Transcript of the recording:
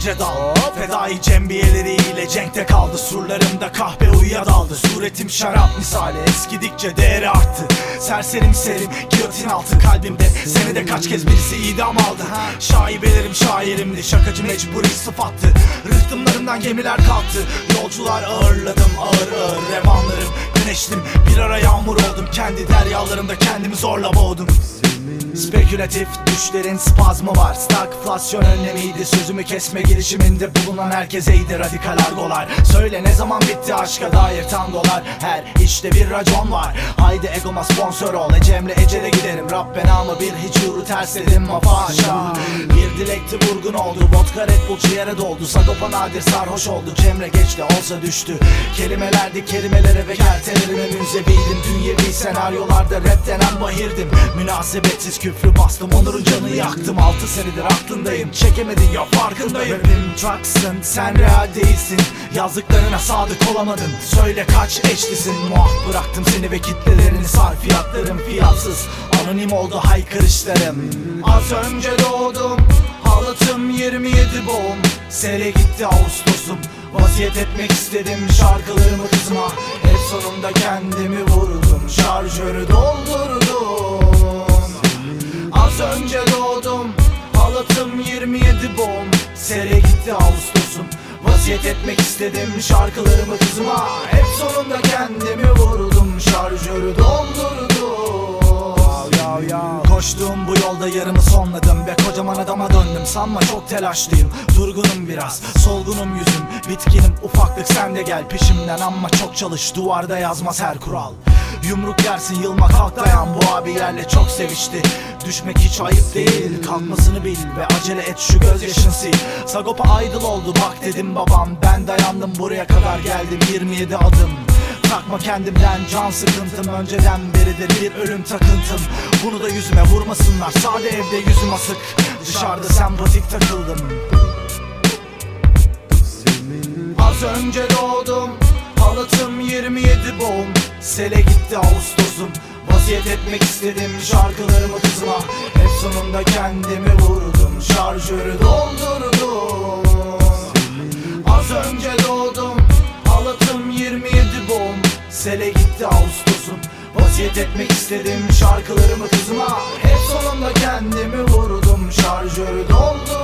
gece dal Fedai cembiyeleriyle cenkte kaldı. Surlarımda kahpe uyuya daldı Suretim şarap misali eskidikçe değeri arttı. Serserim serim giyotin altı. Kalbimde Seni de kaç kez birisi idam aldı. Şaibelerim şairimdi şakacı mecburi sıfattı. Rıhtımlarımdan gemiler kalktı. Yolcular ağırladım ağır ağır revanlarım. Güneştim bir ara yağmur oldum. Kendi deryalarımda kendimi zorla boğdum Spekülatif düşlerin spazmı var. Stagflasyon önlemiydi. Sözümü kesme girişiminde bulunan herkeseydi radikal argolar Söyle ne zaman bitti aşka dair tangolar Her işte bir racon var. Haydi egoma sponsor ol. Ecem'le Ecele giderim. Rabbe namı bir hiç yuru tersledim mafaşa. Bir dilekti vurgun oldu. Vodka Red Bull ciğere doldu. Sagopa nadir sarhoş oldu. Cemre geç de olsa düştü. Kelimelerdi kelimelere ve kertelerime münzeviydim Dünyevi senaryolarda rap denen bahirdim. Münasebetsiz küfrü bastım Onur'un canı yaktım. Altı senedir aklındayım Çekemedin ya farkındayım. Rapim trucksın sen real değilsin. Yazdıklarına sadık olamadın Söyle kaç eşlisin. Muah bıraktım seni ve kitlelerini Sarfiyatlarım fiyatsız. Anonim oldu haykırışlarım. Az önce doğdum Halatım 27 boğum. Sele gitti Ağustos'um Vaziyet etmek istedim. Şarkılarımı kızma Hep sonunda kendimi vurdum. Şarjörü Az önce doğdum Halatım 27 boğum. Sere gitti Ağustos'um Vaziyet etmek istedim. Şarkılarımı kızma Hep sonunda kendimi vurdum. Şarjörü doldurdum. Koştuğum bu yolda yarımı sonladım. Ve kocaman adama döndüm. Sanma çok telaşlıyım. Durgunum biraz Solgunum yüzüm. Bitkinim ufaklık sen de gel. Peşimden Ama çok çalış. Duvarda yazmaz her kural Yumruk yersin yılmak kalk dayan. Bu abi yerle çok sevişti. Düşmek hiç ayıp değil. Kalkmasını bil ve acele et şu gözyaşın sil. Sagopa idol oldu bak dedim babam. Ben dayandım buraya kadar geldim. 27 adım. Takma kendimden can sıkıntım. Önceden beridir bir ölüm takıntım. Bunu da yüzüme vurmasınlar. Sade evde yüzüm asık. Dışarıda sempatik takıldım. Az önce doğdum Halatım 27 boğum Sele gitti Ağustos'um. Vaziyet etmek istedim şarkılarımı kızma Hep sonunda kendimi vurdum. Şarjörü doldurdum. Az önce doğdum. Halatım 27 boğum Sele gitti Ağustos'um. Vaziyet etmek istedim şarkılarımı kızma Hep sonunda kendimi vurdum. Şarjörü doldurdum